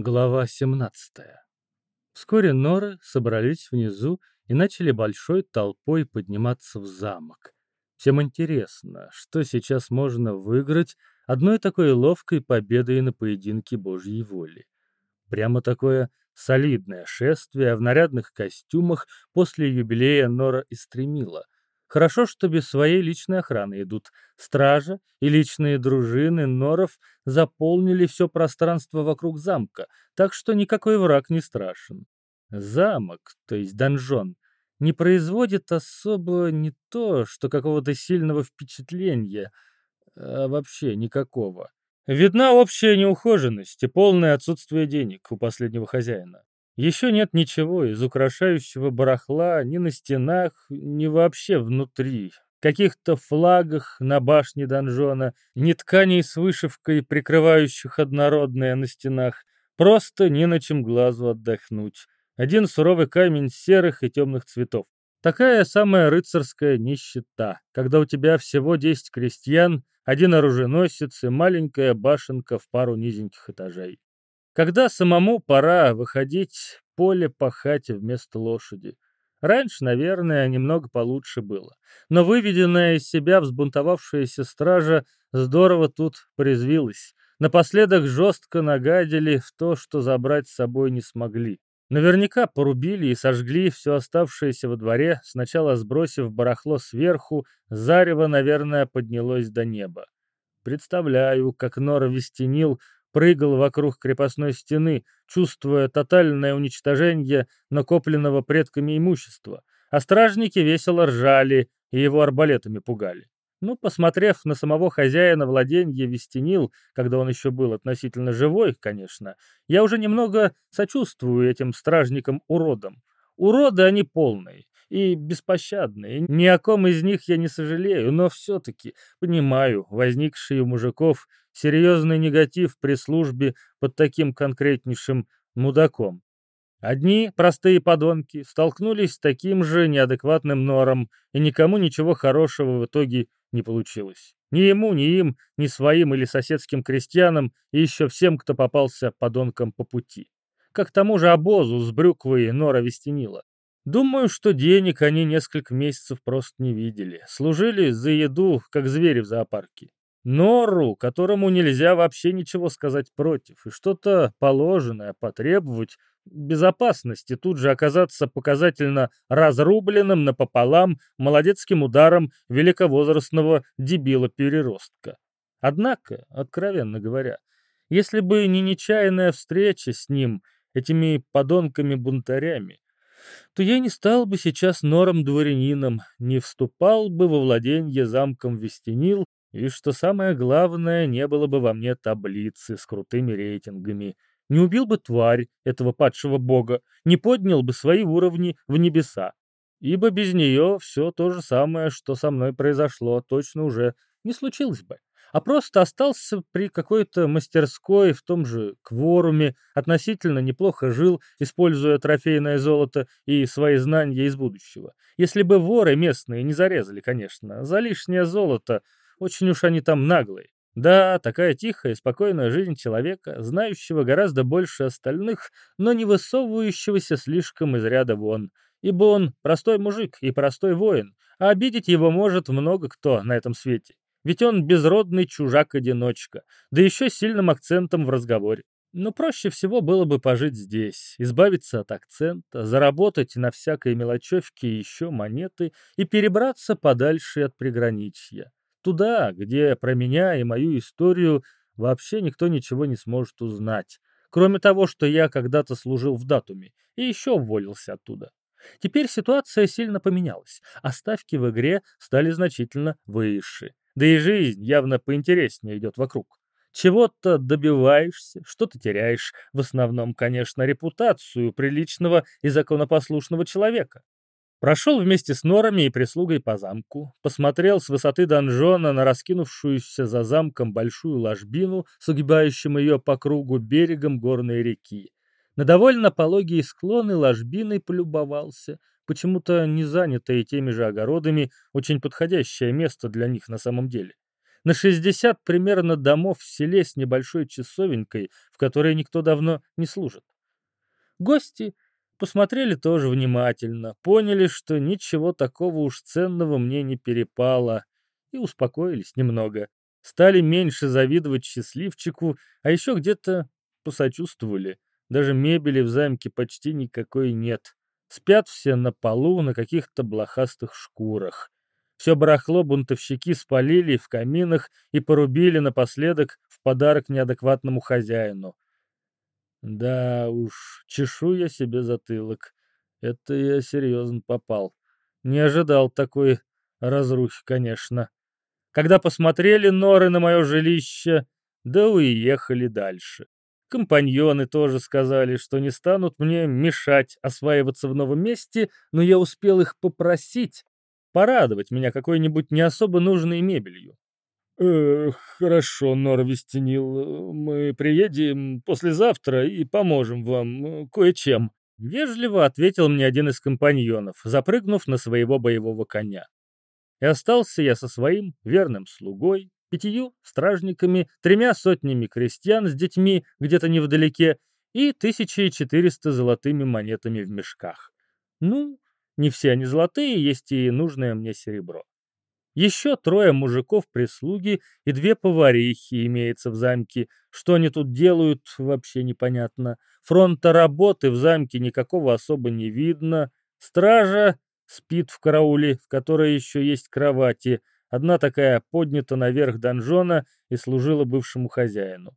Глава 17. Вскоре норы собрались внизу и начали большой толпой подниматься в замок. Всем интересно, что сейчас можно выиграть одной такой ловкой победой на поединке Божьей воли. Прямо такое солидное шествие в нарядных костюмах после юбилея Нора и стремила — Хорошо, что без своей личной охраны идут. Стража и личные дружины норов заполнили все пространство вокруг замка, так что никакой враг не страшен. Замок, то есть донжон, не производит особо не то, что какого-то сильного впечатления, а вообще никакого. Видна общая неухоженность и полное отсутствие денег у последнего хозяина. Еще нет ничего из украшающего барахла ни на стенах, ни вообще внутри. Каких-то флагах на башне донжона, ни тканей с вышивкой, прикрывающих однородные на стенах. Просто не на чем глазу отдохнуть. Один суровый камень серых и темных цветов. Такая самая рыцарская нищета, когда у тебя всего 10 крестьян, один оруженосец и маленькая башенка в пару низеньких этажей. Когда самому пора выходить поле пахать вместо лошади. Раньше, наверное, немного получше было. Но выведенная из себя взбунтовавшаяся стража здорово тут призвилась. Напоследок жестко нагадили в то, что забрать с собой не смогли. Наверняка порубили и сожгли все оставшееся во дворе, сначала сбросив барахло сверху, зарево, наверное, поднялось до неба. Представляю, как Нора Вестенил прыгал вокруг крепостной стены, чувствуя тотальное уничтожение накопленного предками имущества, а стражники весело ржали и его арбалетами пугали. Ну, посмотрев на самого хозяина владенья Вестенил, когда он еще был относительно живой, конечно, я уже немного сочувствую этим стражникам-уродам. Уроды они полные, и беспощадные. Ни о ком из них я не сожалею, но все-таки понимаю возникший у мужиков серьезный негатив при службе под таким конкретнейшим мудаком. Одни, простые подонки, столкнулись с таким же неадекватным нором, и никому ничего хорошего в итоге не получилось. Ни ему, ни им, ни своим или соседским крестьянам, и еще всем, кто попался подонкам по пути. Как тому же обозу с брюквой нора Вестенила. Думаю, что денег они несколько месяцев просто не видели. Служили за еду, как звери в зоопарке. Нору, которому нельзя вообще ничего сказать против, и что-то положенное потребовать, безопасности тут же оказаться показательно разрубленным напополам молодецким ударом великовозрастного дебила-переростка. Однако, откровенно говоря, если бы не нечаянная встреча с ним, этими подонками-бунтарями, то я не стал бы сейчас нором-дворянином, не вступал бы во владенье замком Вестенил, и, что самое главное, не было бы во мне таблицы с крутыми рейтингами. Не убил бы тварь этого падшего бога, не поднял бы свои уровни в небеса. Ибо без нее все то же самое, что со мной произошло, точно уже не случилось бы а просто остался при какой-то мастерской в том же кворуме, относительно неплохо жил, используя трофейное золото и свои знания из будущего. Если бы воры местные не зарезали, конечно, за лишнее золото, очень уж они там наглые. Да, такая тихая, спокойная жизнь человека, знающего гораздо больше остальных, но не высовывающегося слишком из ряда вон. Ибо он простой мужик и простой воин, а обидеть его может много кто на этом свете. Ведь он безродный чужак-одиночка, да еще с сильным акцентом в разговоре. Но проще всего было бы пожить здесь, избавиться от акцента, заработать на всякой мелочевке еще монеты и перебраться подальше от приграничья. Туда, где про меня и мою историю вообще никто ничего не сможет узнать, кроме того, что я когда-то служил в Датуме и еще уволился оттуда. Теперь ситуация сильно поменялась, а ставки в игре стали значительно выше. Да и жизнь явно поинтереснее идет вокруг. Чего-то добиваешься, что-то теряешь. В основном, конечно, репутацию приличного и законопослушного человека. Прошел вместе с норами и прислугой по замку, посмотрел с высоты донжона на раскинувшуюся за замком большую ложбину с огибающим ее по кругу берегом горной реки. На довольно пологие склоны ложбиной полюбовался, почему-то не занятое теми же огородами, очень подходящее место для них на самом деле. На 60 примерно домов в селе с небольшой часовенькой, в которой никто давно не служит. Гости посмотрели тоже внимательно, поняли, что ничего такого уж ценного мне не перепало, и успокоились немного. Стали меньше завидовать счастливчику, а еще где-то посочувствовали. Даже мебели в замке почти никакой нет. Спят все на полу на каких-то блохастых шкурах. Все барахло бунтовщики спалили в каминах и порубили напоследок в подарок неадекватному хозяину. Да уж, чешу я себе затылок. Это я серьезно попал. Не ожидал такой разрухи, конечно. Когда посмотрели норы на мое жилище, да уехали дальше. Компаньоны тоже сказали, что не станут мне мешать осваиваться в новом месте, но я успел их попросить порадовать меня какой-нибудь не особо нужной мебелью. «Э, «Хорошо, Норвестенил, мы приедем послезавтра и поможем вам э, кое-чем», — вежливо ответил мне один из компаньонов, запрыгнув на своего боевого коня. И остался я со своим верным слугой, пятью стражниками, тремя сотнями крестьян с детьми где-то невдалеке и 1400 золотыми монетами в мешках. Ну, не все они золотые, есть и нужное мне серебро. Еще трое мужиков-прислуги и две поварихи имеется в замке. Что они тут делают, вообще непонятно. Фронта работы в замке никакого особо не видно. Стража спит в карауле, в которой еще есть кровати. Одна такая поднята наверх донжона и служила бывшему хозяину.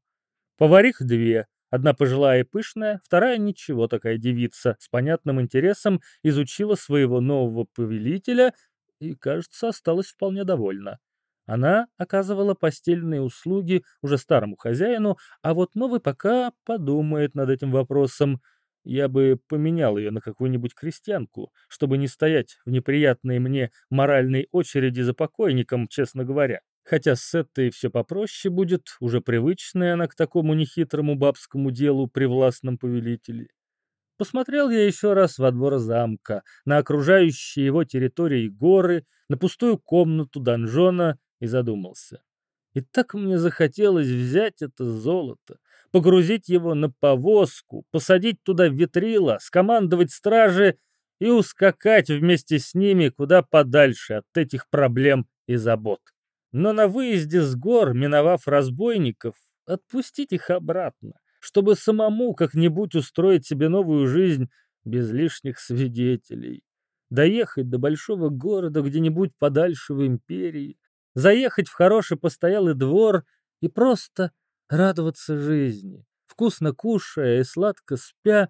Поварих две. Одна пожилая и пышная, вторая ничего такая девица, с понятным интересом изучила своего нового повелителя и, кажется, осталась вполне довольна. Она оказывала постельные услуги уже старому хозяину, а вот новый пока подумает над этим вопросом. Я бы поменял ее на какую-нибудь крестьянку, чтобы не стоять в неприятной мне моральной очереди за покойником, честно говоря. Хотя с этой все попроще будет, уже привычная она к такому нехитрому бабскому делу при властном повелителе. Посмотрел я еще раз во двор замка, на окружающие его территории горы, на пустую комнату донжона и задумался. И так мне захотелось взять это золото, погрузить его на повозку, посадить туда ветрила, скомандовать стражи и ускакать вместе с ними куда подальше от этих проблем и забот. Но на выезде с гор, миновав разбойников, отпустить их обратно, чтобы самому как-нибудь устроить себе новую жизнь без лишних свидетелей. Доехать до большого города где-нибудь подальше в империи, заехать в хороший постоялый двор и просто радоваться жизни, вкусно кушая и сладко спя,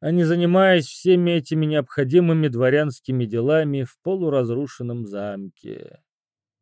а не занимаясь всеми этими необходимыми дворянскими делами в полуразрушенном замке.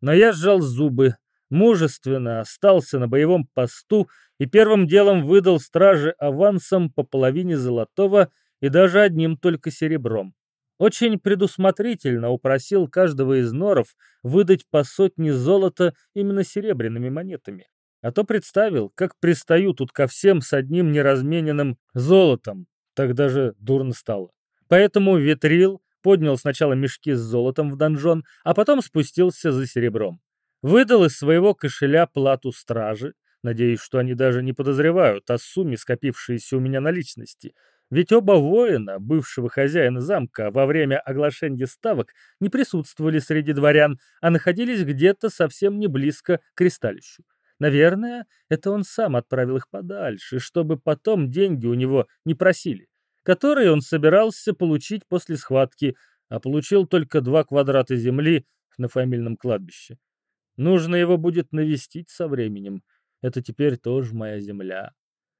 Но я сжал зубы, мужественно остался на боевом посту и первым делом выдал страже авансом по половине золотого и даже одним только серебром. Очень предусмотрительно упросил каждого из норов выдать по сотне золота именно серебряными монетами. А то представил, как пристаю тут ко всем с одним неразмененным золотом. Так даже дурно стало. Поэтому ветрил, поднял сначала мешки с золотом в донжон, а потом спустился за серебром. Выдал из своего кошеля плату стражи, надеюсь, что они даже не подозревают о сумме, скопившейся у меня наличности, ведь оба воина, бывшего хозяина замка, во время оглашения ставок не присутствовали среди дворян, а находились где-то совсем не близко к кристалищу. Наверное, это он сам отправил их подальше, чтобы потом деньги у него не просили, которые он собирался получить после схватки, а получил только два квадрата земли на фамильном кладбище. Нужно его будет навестить со временем. Это теперь тоже моя земля.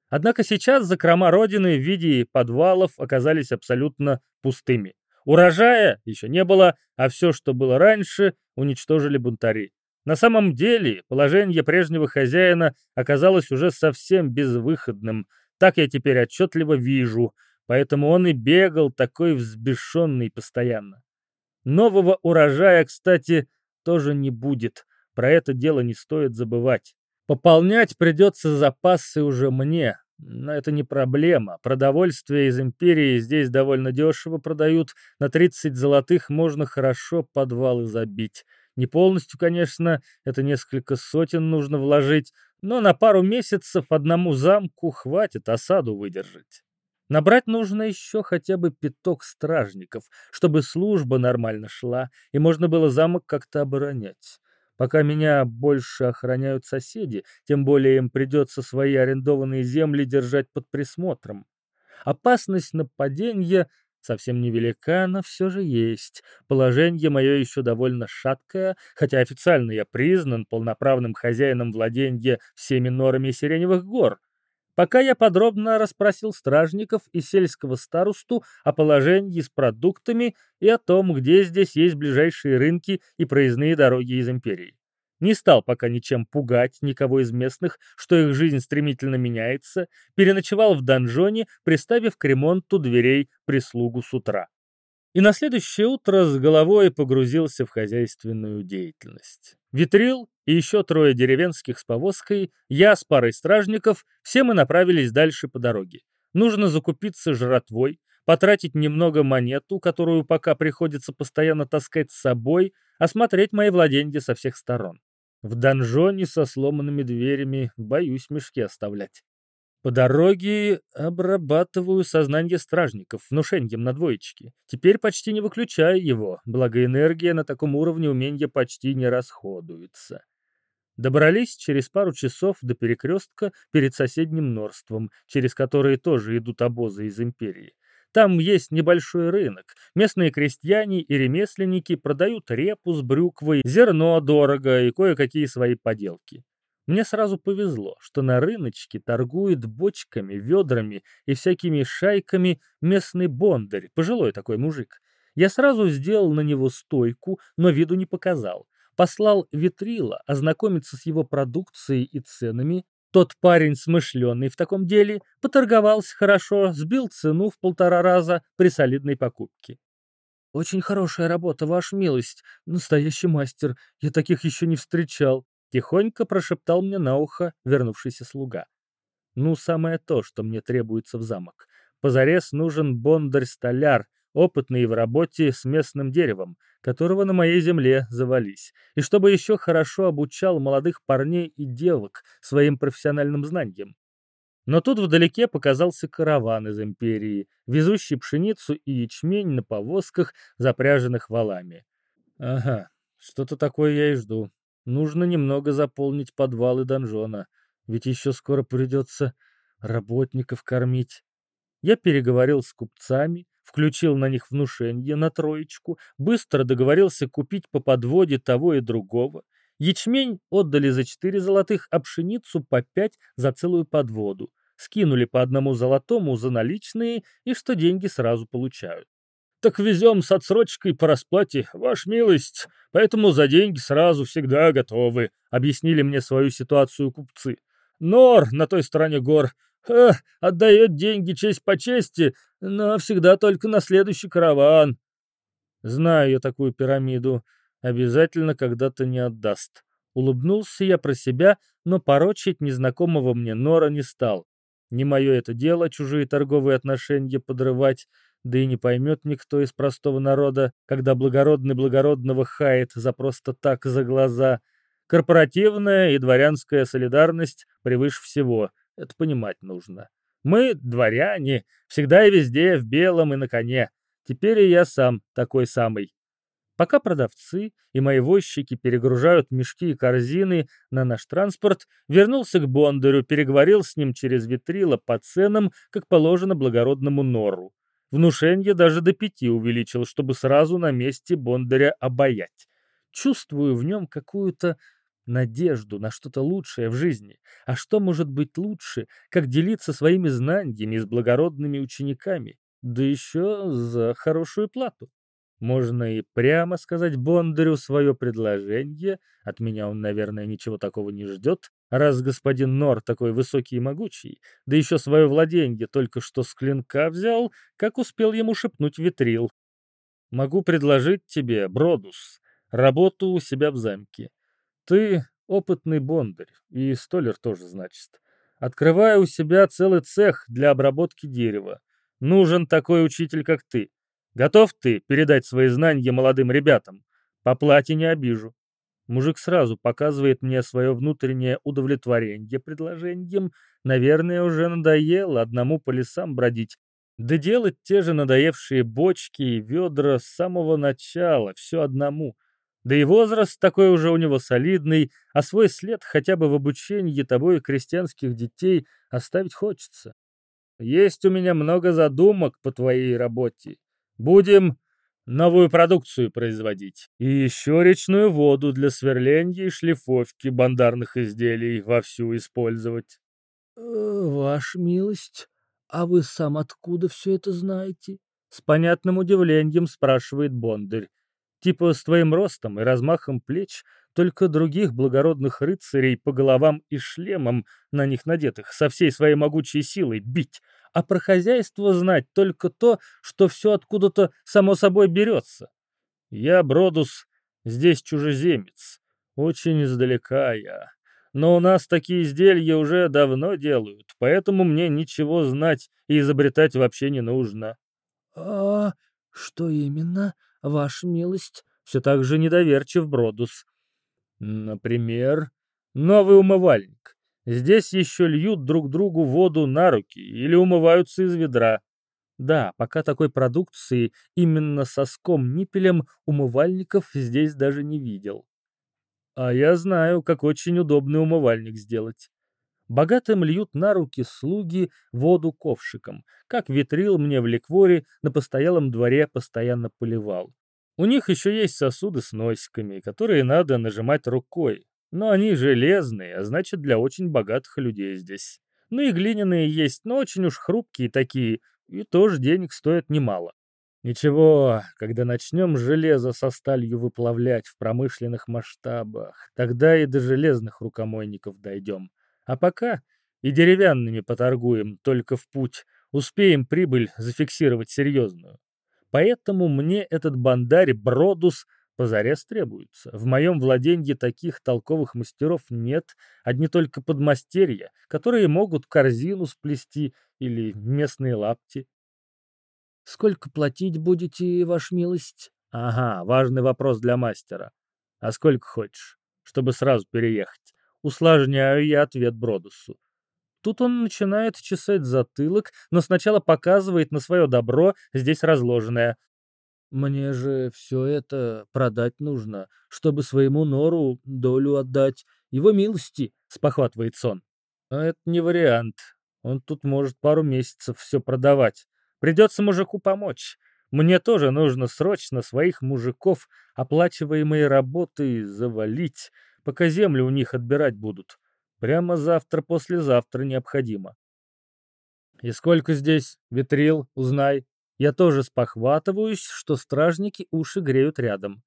Однако сейчас закрома родины в виде подвалов оказались абсолютно пустыми. Урожая еще не было, а все, что было раньше, уничтожили бунтари. На самом деле положение прежнего хозяина оказалось уже совсем безвыходным. Так я теперь отчетливо вижу, поэтому он и бегал такой взбешенный постоянно. Нового урожая, кстати, тоже не будет. Про это дело не стоит забывать. Пополнять придется запасы уже мне, но это не проблема. Продовольствие из империи здесь довольно дешево продают. На 30 золотых можно хорошо подвалы забить. Не полностью, конечно, это несколько сотен нужно вложить, но на пару месяцев одному замку хватит осаду выдержать. Набрать нужно еще хотя бы пяток стражников, чтобы служба нормально шла, и можно было замок как-то оборонять. Пока меня больше охраняют соседи, тем более им придется свои арендованные земли держать под присмотром. Опасность нападения совсем невелика, но все же есть. Положение мое еще довольно шаткое, хотя официально я признан полноправным хозяином владения всеми норами Сиреневых гор. Пока я подробно расспросил стражников и сельского старосту о положении с продуктами и о том, где здесь есть ближайшие рынки и проездные дороги из империи. Не стал пока ничем пугать никого из местных, что их жизнь стремительно меняется, переночевал в донжоне, приставив к ремонту дверей прислугу с утра. И на следующее утро с головой погрузился в хозяйственную деятельность. Витрил и еще трое деревенских с повозкой, я с парой стражников, все мы направились дальше по дороге. Нужно закупиться жратвой, потратить немного монету, которую пока приходится постоянно таскать с собой, осмотреть мои владения со всех сторон. В донжоне со сломанными дверями боюсь мешки оставлять. По дороге обрабатываю сознание стражников внушением на двоечке. Теперь почти не выключаю его, благо энергия на таком уровне умения почти не расходуется. Добрались через пару часов до перекрестка перед соседним Норством, через который тоже идут обозы из Империи. Там есть небольшой рынок. Местные крестьяне и ремесленники продают репу с брюквой, зерно дорого и кое-какие свои поделки. Мне сразу повезло, что на рыночке торгует бочками, ведрами и всякими шайками местный бондарь, пожилой такой мужик. Я сразу сделал на него стойку, но виду не показал. Послал Витрила ознакомиться с его продукцией и ценами, тот парень смышленый в таком деле поторговался хорошо, сбил цену в полтора раза при солидной покупке. «Очень хорошая работа, ваша милость. Настоящий мастер. Я таких еще не встречал», — тихонько прошептал мне на ухо вернувшийся слуга. «Ну, самое то, что мне требуется в замок. Позарез нужен бондарь-столяр, опытный в работе с местным деревом, которого на моей земле завались, и чтобы еще хорошо обучал молодых парней и девок своим профессиональным знаниям. Но тут вдалеке показался караван из империи, везущий пшеницу и ячмень на повозках, запряженных валами. Ага, что-то такое я и жду. Нужно немного заполнить подвалы донжона, ведь еще скоро придется работников кормить. Я переговорил с купцами, включил на них внушение на троечку, быстро договорился купить по подводе того и другого. Ячмень отдали за четыре золотых, а пшеницу по пять за целую подводу. Скинули по одному золотому за наличные, и что деньги сразу получают. «Так везем с отсрочкой по расплате, ваш милость, поэтому за деньги сразу всегда готовы», объяснили мне свою ситуацию купцы. «Нор на той стороне гор Ха, отдает деньги честь по чести, но всегда только на следующий караван. Знаю я такую пирамиду. Обязательно когда-то не отдаст. Улыбнулся я про себя, но порочить незнакомого мне Нора не стал. Не мое это дело чужие торговые отношения подрывать, да и не поймет никто из простого народа, когда благородный благородного хает за просто так за глаза. Корпоративная и дворянская солидарность превыше всего — это понимать нужно. Мы, дворяне, всегда и везде в белом и на коне. Теперь и я сам такой самый. Пока продавцы и мои возчики перегружают мешки и корзины на наш транспорт, вернулся к Бондарю, переговорил с ним через витрила по ценам, как положено благородному нору. Внушение даже до пяти увеличил, чтобы сразу на месте Бондаря обаять. Чувствую в нем какую-то надежду на что-то лучшее в жизни. А что может быть лучше, как делиться своими знаниями с благородными учениками, да еще за хорошую плату? Можно и прямо сказать Бондарю свое предложение, от меня он, наверное, ничего такого не ждет, раз господин Нор такой высокий и могучий, да еще свое владенье только что с клинка взял, как успел ему шепнуть Витрил. Могу предложить тебе, Бродус, работу у себя в замке. Ты опытный бондарь, и столер тоже, значит. Открываю у себя целый цех для обработки дерева. Нужен такой учитель, как ты. Готов ты передать свои знания молодым ребятам? По плате не обижу. Мужик сразу показывает мне свое внутреннее удовлетворение предложением. Наверное, уже надоело одному по лесам бродить. Да делать те же надоевшие бочки и ведра с самого начала, все одному. Да и возраст такой уже у него солидный, а свой след хотя бы в обучении тобой крестьянских детей оставить хочется. Есть у меня много задумок по твоей работе. Будем новую продукцию производить. И еще речную воду для сверления и шлифовки бандарных изделий вовсю использовать. «Э, «Ваша милость, а вы сам откуда все это знаете?» С понятным удивлением спрашивает Бондарь. Типа с твоим ростом и размахом плеч только других благородных рыцарей по головам и шлемам на них надетых со всей своей могучей силой бить, а про хозяйство знать только то, что все откуда-то само собой берется. Я, Бродус, здесь чужеземец, очень издалека я. Но у нас такие изделия уже давно делают, поэтому мне ничего знать и изобретать вообще не нужно. — А что именно, ваша милость? Все так же недоверчив Бродус. Например, новый умывальник. Здесь еще льют друг другу воду на руки или умываются из ведра. Да, пока такой продукции именно соском-ниппелем умывальников здесь даже не видел. А я знаю, как очень удобный умывальник сделать. Богатым льют на руки слуги воду ковшиком, как ветрил мне в ликворе на постоялом дворе постоянно поливал. У них еще есть сосуды с носиками, которые надо нажимать рукой. Но они железные, а значит для очень богатых людей здесь. Ну и глиняные есть, но очень уж хрупкие такие, и тоже денег стоят немало. Ничего, когда начнем железо со сталью выплавлять в промышленных масштабах, тогда и до железных рукомойников дойдем. А пока и деревянными поторгуем, только в путь. Успеем прибыль зафиксировать серьезную. Поэтому мне этот бандарь Бродус позарез требуется. В моем владении таких толковых мастеров нет, одни только подмастерья, которые могут корзину сплести или местные лапти. Сколько платить будете, ваш милость? Ага, важный вопрос для мастера. А сколько хочешь, чтобы сразу переехать? Усложняю я ответ Бродусу. Тут он начинает чесать затылок, но сначала показывает на свое добро, здесь разложенное. «Мне же все это продать нужно, чтобы своему нору долю отдать. Его милости», — спохватывает сон. «А это не вариант. Он тут может пару месяцев все продавать. Придется мужику помочь. Мне тоже нужно срочно своих мужиков оплачиваемые работы завалить, пока землю у них отбирать будут. Прямо завтра-послезавтра необходимо. И сколько здесь? Ветрил, узнай. Я тоже спохватываюсь, что стражники уши греют рядом.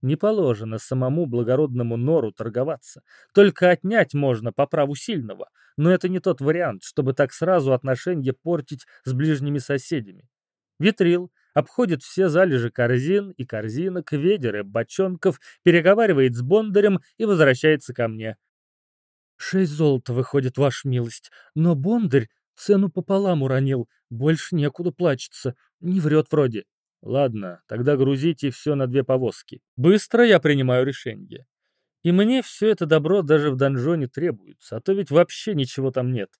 Не положено самому благородному нору торговаться. Только отнять можно по праву сильного. Но это не тот вариант, чтобы так сразу отношения портить с ближними соседями. Ветрил обходит все залежи корзин и корзинок, ведер бочонков, переговаривает с Бондарем и возвращается ко мне. Шесть золота выходит, ваша милость, но Бондарь цену пополам уронил, больше некуда плачется, не врет вроде. Ладно, тогда грузите все на две повозки. Быстро я принимаю решение. И мне все это добро даже в донжоне требуется, а то ведь вообще ничего там нет.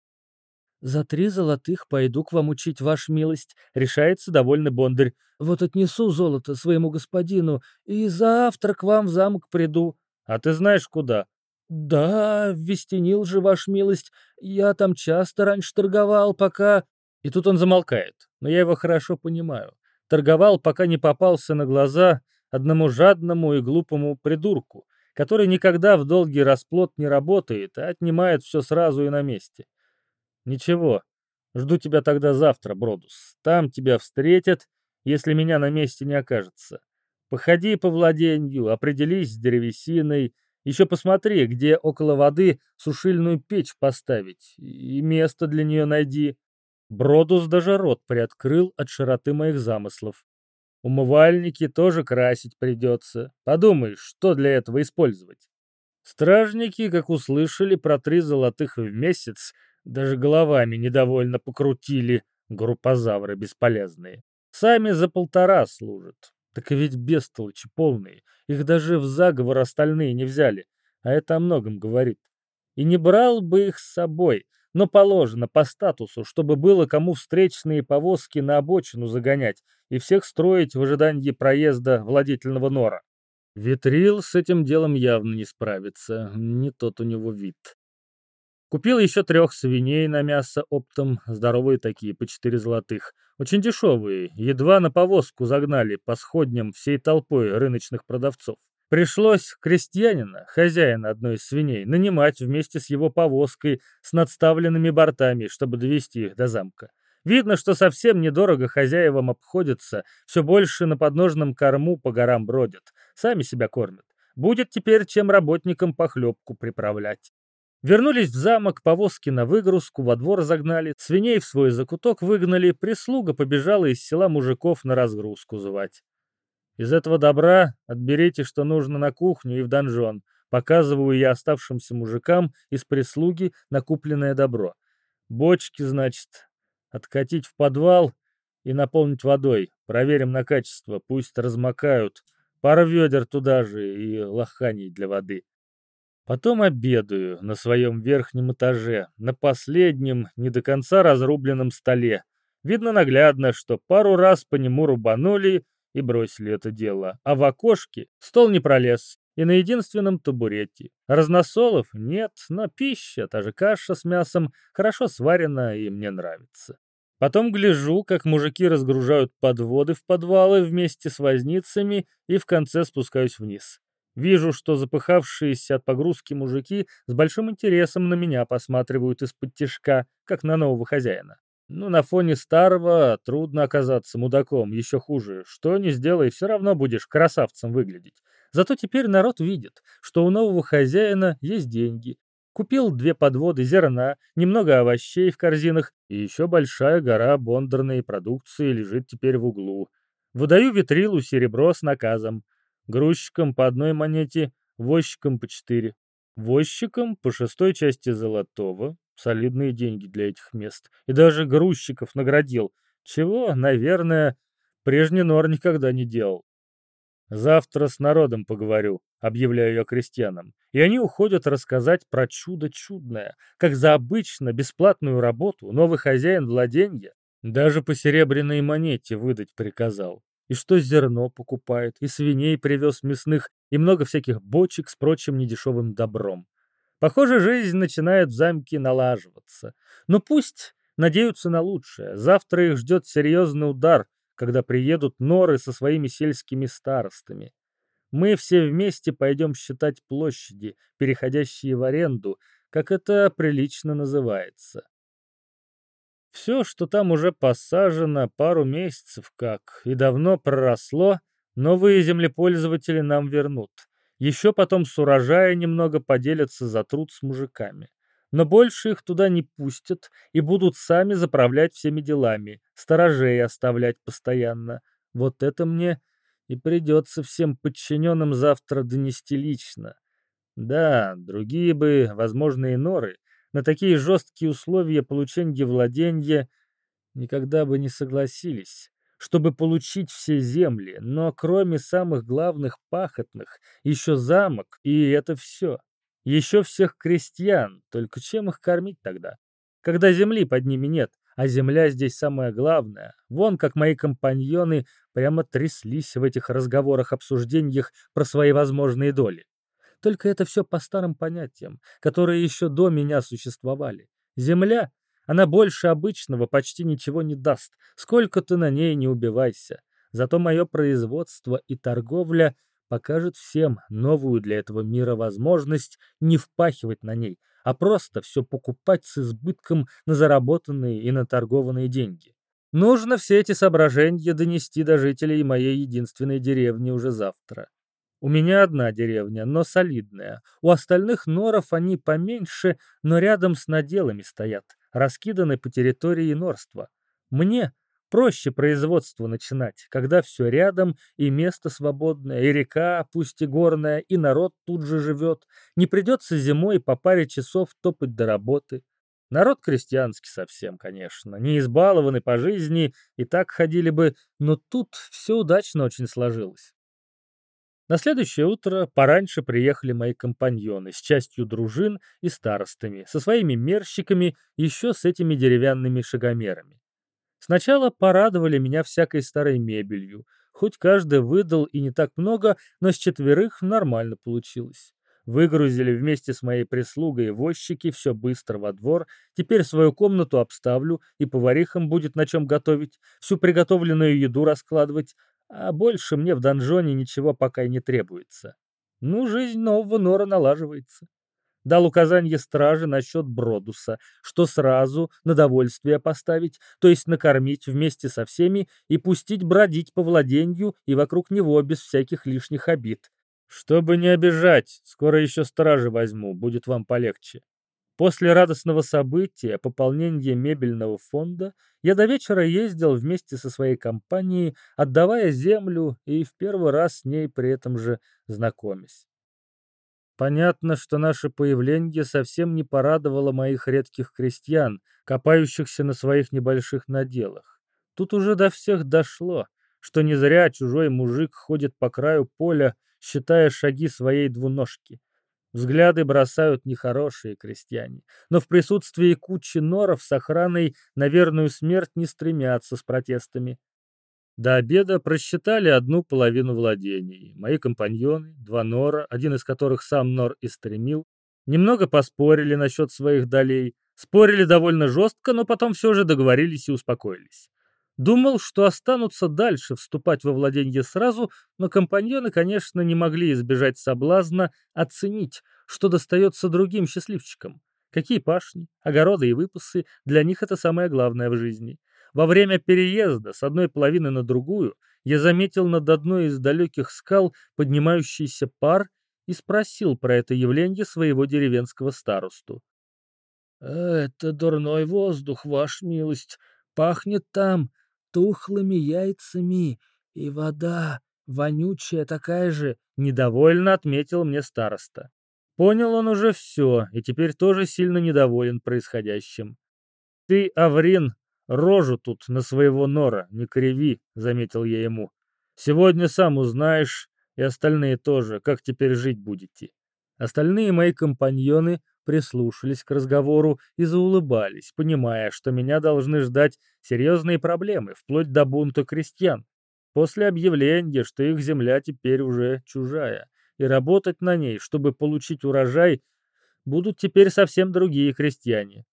«За три золотых пойду к вам учить, ваша милость», — решается довольно Бондарь. «Вот отнесу золото своему господину и завтра к вам в замок приду». «А ты знаешь, куда?» «Да, Вестенил же, ваша милость, я там часто раньше торговал, пока...» И тут он замолкает, но я его хорошо понимаю. Торговал, пока не попался на глаза одному жадному и глупому придурку, который никогда в долгий расплод не работает, а отнимает все сразу и на месте. Ничего, жду тебя тогда завтра, Бродус. Там тебя встретят, если меня на месте не окажется. Походи по владению, определись с древесиной, еще посмотри, где около воды сушильную печь поставить, и место для нее найди. Бродус даже рот приоткрыл от широты моих замыслов. Умывальники тоже красить придется. Подумай, что для этого использовать. Стражники, как услышали про три золотых в месяц, даже головами недовольно покрутили, группозавры бесполезные. Сами за полтора служат. Так и ведь бестолочи полные. Их даже в заговор остальные не взяли. А это о многом говорит. И не брал бы их с собой, но положено по статусу, чтобы было кому встречные повозки на обочину загонять и всех строить в ожидании проезда владетельного нора. Витрил с этим делом явно не справится, не тот у него вид. Купил еще трех свиней на мясо оптом, здоровые такие, по четыре золотых. Очень дешевые, едва на повозку загнали по сходням всей толпой рыночных продавцов. Пришлось крестьянина, хозяина одной из свиней, нанимать вместе с его повозкой с надставленными бортами, чтобы довести их до замка. Видно, что совсем недорого хозяевам обходится, все больше на подножном корму по горам бродят, сами себя кормят. Будет теперь чем работникам похлебку приправлять. Вернулись в замок, повозки на выгрузку, во двор загнали, свиней в свой закуток выгнали, прислуга побежала из села мужиков на разгрузку звать. Из этого добра отберите, что нужно на кухню и в донжон. Показываю я оставшимся мужикам из прислуги накупленное добро. Бочки, значит, откатить в подвал и наполнить водой. Проверим на качество, пусть размокают. Пара ведер туда же и лоханий для воды. Потом обедаю на своем верхнем этаже, на последнем, не до конца разрубленном столе. Видно наглядно, что пару раз по нему рубанули и бросили это дело. А в окошке стол не пролез, и на единственном табурете. Разносолов нет, но пища, та же каша с мясом, хорошо сварена и мне нравится. Потом гляжу, как мужики разгружают подводы в подвалы вместе с возницами и в конце спускаюсь вниз. Вижу, что запыхавшиеся от погрузки мужики с большим интересом на меня посматривают из-под тишка, как на нового хозяина. Ну, на фоне старого трудно оказаться мудаком, еще хуже. Что не сделай, все равно будешь красавцем выглядеть. Зато теперь народ видит, что у нового хозяина есть деньги. Купил две подводы зерна, немного овощей в корзинах, и еще большая гора бондарной продукции лежит теперь в углу. Выдаю витрилу серебро с наказом. Грузчикам по одной монете, возчикам по четыре. Возчикам по шестой части золотого, солидные деньги для этих мест. И даже грузчиков наградил. Чего, наверное, прежний Нор никогда не делал. Завтра с народом поговорю, объявляю я крестьянам. И они уходят рассказать про чудо чудное, как за обычно бесплатную работу новый хозяин владенья даже по серебряной монете выдать приказал и что зерно покупает, и свиней привез мясных, и много всяких бочек с прочим недешевым добром. Похоже, жизнь начинает в замке налаживаться. Но пусть надеются на лучшее. Завтра их ждет серьезный удар, когда приедут норы со своими сельскими старостами. Мы все вместе пойдем считать площади, переходящие в аренду, как это прилично называется. Все, что там уже посажено пару месяцев как и давно проросло, новые землепользователи нам вернут. Еще потом с урожая немного поделятся за труд с мужиками. Но больше их туда не пустят и будут сами заправлять всеми делами, сторожей оставлять постоянно. Вот это мне и придется всем подчиненным завтра донести лично. Да, другие бы, возможно, и норы, на такие жесткие условия получения владения никогда бы не согласились, чтобы получить все земли, но кроме самых главных пахотных, еще замок, и это все. Еще всех крестьян, только чем их кормить тогда? Когда земли под ними нет, а земля здесь самое главное. Вон как мои компаньоны прямо тряслись в этих разговорах-обсуждениях про свои возможные доли. Только это все по старым понятиям, которые еще до меня существовали. Земля, она больше обычного почти ничего не даст, сколько ты на ней не убивайся. Зато мое производство и торговля покажет всем новую для этого мира возможность не впахивать на ней, а просто все покупать с избытком на заработанные и наторгованные деньги. Нужно все эти соображения донести до жителей моей единственной деревни уже завтра. У меня одна деревня, но солидная. У остальных норов они поменьше, но рядом с наделами стоят, раскиданы по территории норства. Мне проще производство начинать, когда все рядом, и место свободное, и река, пусть и горная, и народ тут же живет. Не придется зимой по паре часов топать до работы. Народ крестьянский совсем, конечно, не избалованы по жизни, и так ходили бы, но тут все удачно очень сложилось. На следующее утро пораньше приехали мои компаньоны с частью дружин и старостами, со своими мерщиками, еще с этими деревянными шагомерами. Сначала порадовали меня всякой старой мебелью, хоть каждый выдал и не так много, но с четверых нормально получилось. Выгрузили вместе с моей прислугой возчики все быстро во двор, теперь свою комнату обставлю, и поварихам будет на чем готовить, всю приготовленную еду раскладывать, а больше мне в донжоне ничего пока и не требуется. Ну, жизнь нового нора налаживается. Дал указание страже насчет Бродуса, что сразу на довольствие поставить, то есть накормить вместе со всеми и пустить бродить по владению и вокруг него без всяких лишних обид. Чтобы не обижать, скоро еще стражи возьму, будет вам полегче. После радостного события, пополнения мебельного фонда, я до вечера ездил вместе со своей компанией, отдавая землю и в первый раз с ней при этом же знакомясь. Понятно, что наше появление совсем не порадовало моих редких крестьян, копающихся на своих небольших наделах. Тут уже до всех дошло, что не зря чужой мужик ходит по краю поля, считая шаги своей двуножки. Взгляды бросают нехорошие крестьяне, но в присутствии кучи норов с охраной на верную смерть не стремятся с протестами. До обеда просчитали одну половину владений. Мои компаньоны, два нора, один из которых сам нор и стремил, немного поспорили насчет своих долей. Спорили довольно жестко, но потом все же договорились и успокоились. Думал, что останутся дальше вступать во владение сразу, но компаньоны, конечно, не могли избежать соблазна оценить, что достается другим счастливчикам. Какие пашни, огороды и выпасы, для них это самое главное в жизни. Во время переезда с одной половины на другую я заметил над одной из далеких скал поднимающийся пар и спросил про это явление своего деревенского старосту. «Это дурной воздух, ваша милость. Пахнет там тухлыми яйцами, и вода, вонючая такая же, недовольно отметил мне староста. Понял он уже все, и теперь тоже сильно недоволен происходящим. «Ты, Аврин, рожу тут на своего нора не криви», — заметил я ему. «Сегодня сам узнаешь, и остальные тоже, как теперь жить будете». Остальные мои компаньоны прислушались к разговору и заулыбались, понимая, что меня должны ждать серьезные проблемы, вплоть до бунта крестьян. После объявления, что их земля теперь уже чужая, и работать на ней, чтобы получить урожай, будут теперь совсем другие крестьяне.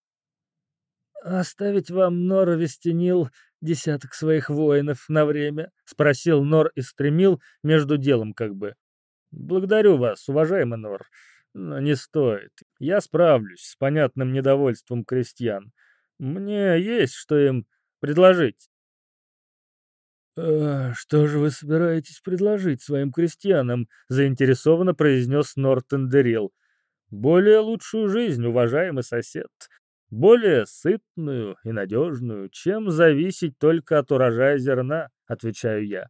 «Оставить вам, Нор Вестенил, десяток своих воинов на время?» — спросил Нор и стремил между делом как бы. «Благодарю вас, уважаемый Нор, но не стоит. Я справлюсь с понятным недовольством крестьян. Мне есть что им предложить». «А что же вы собираетесь предложить своим крестьянам?» — заинтересованно произнес Нортон Дерил. «Более лучшую жизнь, уважаемый сосед. Более сытную и надежную, чем зависеть только от урожая зерна», — отвечаю я.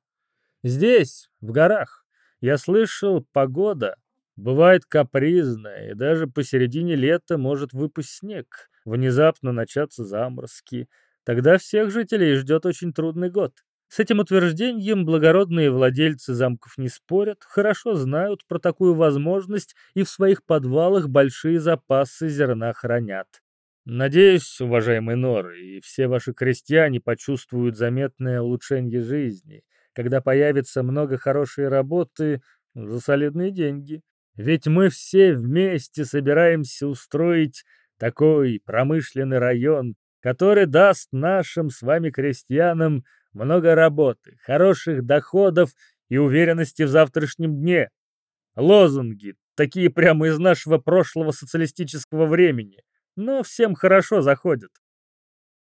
«Здесь, в горах, я слышал, погода бывает капризная, и даже посередине лета может выпасть снег, внезапно начаться заморозки. Тогда всех жителей ждет очень трудный год. С этим утверждением благородные владельцы замков не спорят, хорошо знают про такую возможность и в своих подвалах большие запасы зерна хранят. Надеюсь, уважаемый Нор, и все ваши крестьяне почувствуют заметное улучшение жизни, когда появится много хорошей работы за солидные деньги. Ведь мы все вместе собираемся устроить такой промышленный район, который даст нашим с вами крестьянам много работы, хороших доходов и уверенности в завтрашнем дне. Лозунги, такие прямо из нашего прошлого социалистического времени, но всем хорошо заходят.